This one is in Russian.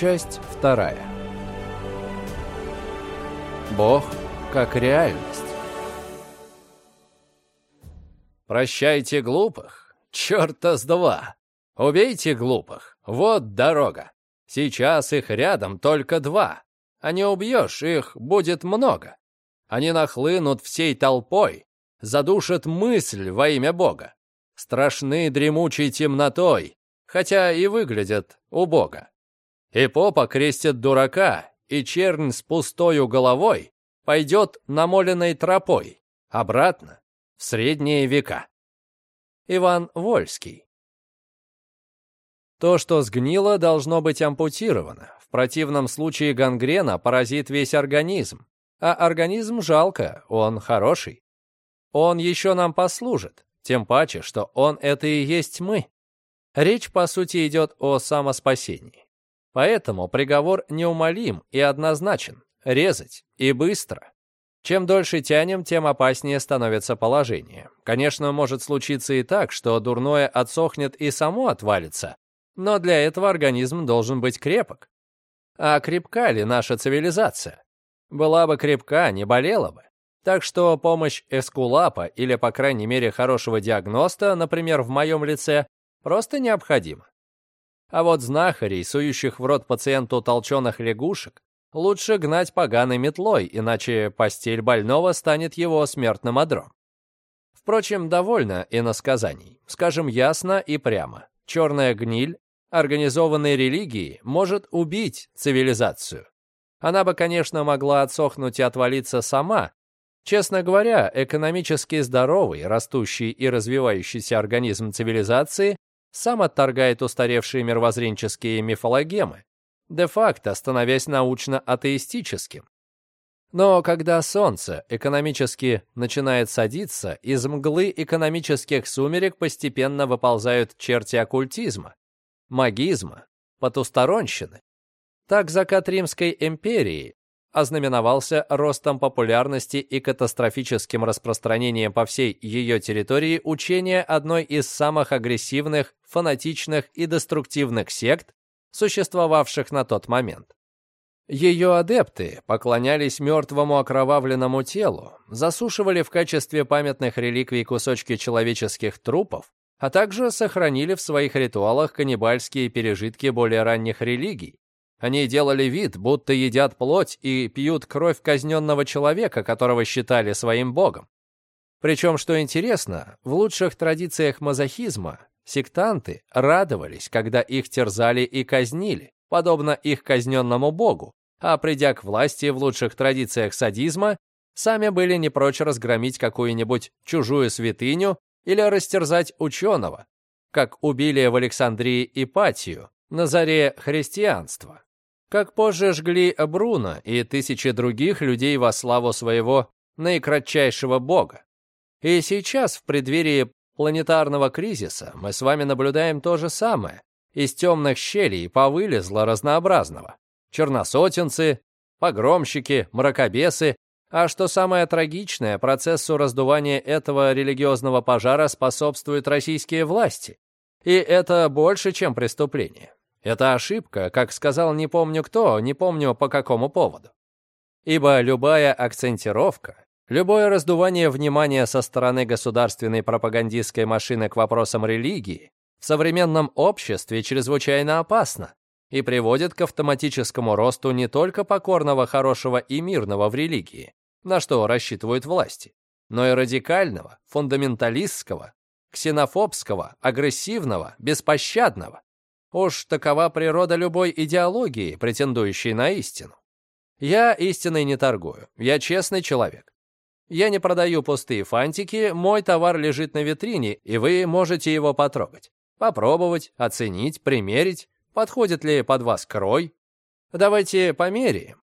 Часть вторая. Бог как реальность. Прощайте глупых, черта с два. Убейте глупых, вот дорога. Сейчас их рядом только два, а не убьешь, их будет много. Они нахлынут всей толпой, задушат мысль во имя Бога. Страшны дремучей темнотой, хотя и выглядят убого. И попа крестит дурака, и чернь с пустою головой пойдет намоленной тропой, обратно, в средние века. Иван Вольский То, что сгнило, должно быть ампутировано. В противном случае гангрена поразит весь организм. А организм жалко, он хороший. Он еще нам послужит, тем паче, что он это и есть мы. Речь, по сути, идет о самоспасении. Поэтому приговор неумолим и однозначен – резать и быстро. Чем дольше тянем, тем опаснее становится положение. Конечно, может случиться и так, что дурное отсохнет и само отвалится, но для этого организм должен быть крепок. А крепка ли наша цивилизация? Была бы крепка, не болела бы. Так что помощь эскулапа или, по крайней мере, хорошего диагноста, например, в моем лице, просто необходима. А вот знахарей, сующих в рот пациенту толченых лягушек, лучше гнать поганой метлой, иначе постель больного станет его смертным одром. Впрочем, довольно иносказаний. Скажем ясно и прямо. Черная гниль организованной религии может убить цивилизацию. Она бы, конечно, могла отсохнуть и отвалиться сама. Честно говоря, экономически здоровый, растущий и развивающийся организм цивилизации сам отторгает устаревшие мировоззренческие мифологемы, де-факто становясь научно-атеистическим. Но когда солнце экономически начинает садиться, из мглы экономических сумерек постепенно выползают черти оккультизма, магизма, потусторонщины. Так закат Римской империи ознаменовался ростом популярности и катастрофическим распространением по всей ее территории учения одной из самых агрессивных, фанатичных и деструктивных сект, существовавших на тот момент. Ее адепты поклонялись мертвому окровавленному телу, засушивали в качестве памятных реликвий кусочки человеческих трупов, а также сохранили в своих ритуалах каннибальские пережитки более ранних религий, они делали вид, будто едят плоть и пьют кровь казненного человека, которого считали своим богом. Причем, что интересно, в лучших традициях мазохизма сектанты радовались, когда их терзали и казнили, подобно их казненному богу, а придя к власти в лучших традициях садизма, сами были не прочь разгромить какую-нибудь чужую святыню или растерзать ученого, как убили в Александрии Ипатию на заре христианства как позже жгли Бруно и тысячи других людей во славу своего наикратчайшего бога. И сейчас, в преддверии планетарного кризиса, мы с вами наблюдаем то же самое. Из темных щелей повылезло разнообразного. Черносотенцы, погромщики, мракобесы, а что самое трагичное, процессу раздувания этого религиозного пожара способствуют российские власти. И это больше, чем преступление. Это ошибка, как сказал не помню кто, не помню по какому поводу. Ибо любая акцентировка, любое раздувание внимания со стороны государственной пропагандистской машины к вопросам религии в современном обществе чрезвычайно опасно и приводит к автоматическому росту не только покорного, хорошего и мирного в религии, на что рассчитывают власти, но и радикального, фундаменталистского, ксенофобского, агрессивного, беспощадного, Уж такова природа любой идеологии, претендующей на истину. Я истиной не торгую, я честный человек. Я не продаю пустые фантики, мой товар лежит на витрине, и вы можете его потрогать. Попробовать, оценить, примерить, подходит ли под вас крой. Давайте померяем.